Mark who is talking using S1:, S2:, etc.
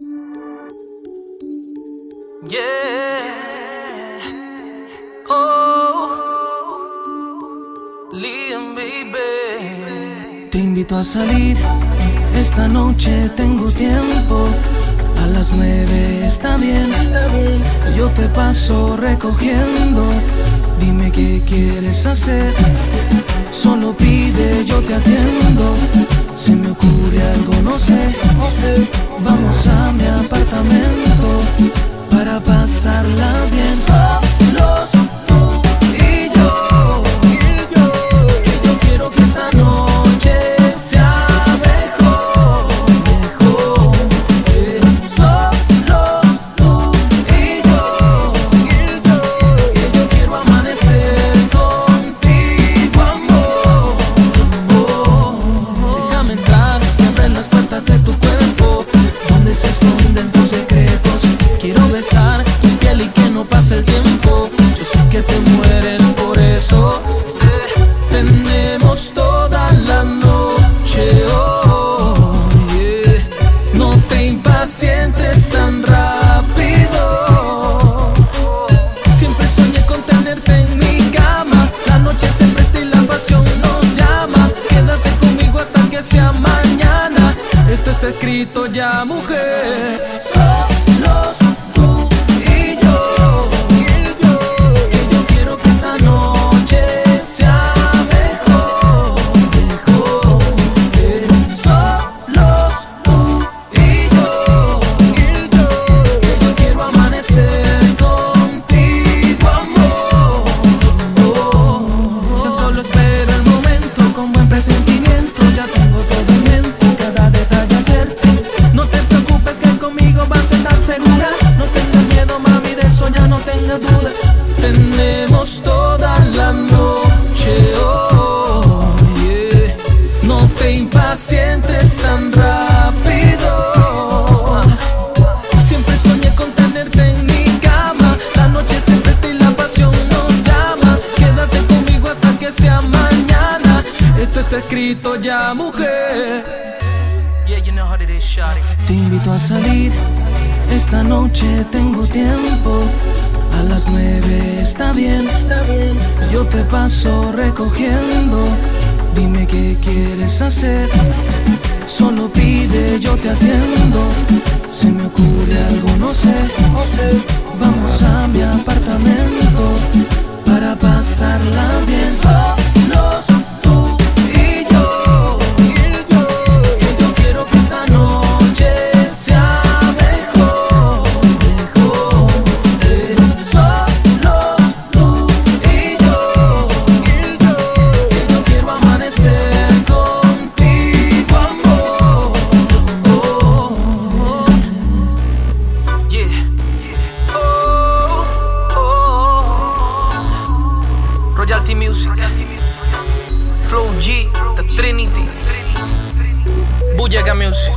S1: Yeah. Oh. Liam, baby.
S2: Te invito a salir, esta noche tengo tiempo. A las nueve está bien, yo te paso recogiendo. Dime qué quieres hacer, solo pide, yo te atiendo. Se me ocurre algo, no sé. Vamos a mi apartamento para pasarla bien. Escrito ya, mujer. Toda la noche. No te impacientes tan rápido. Siempre soñé con tenerte en mi cama. La noche se presta y la pasión nos llama. Quédate conmigo hasta que sea mañana. Esto está escrito ya, mujer. Te invito a salir, esta noche tengo tiempo. Está bien, está bien. Yo te paso recogiendo. Dime qué quieres hacer. Solo pide, yo te atiendo. Se me ocurre algo, no sé. Vamos
S1: Flow G, The Trinity. Bujaga Music.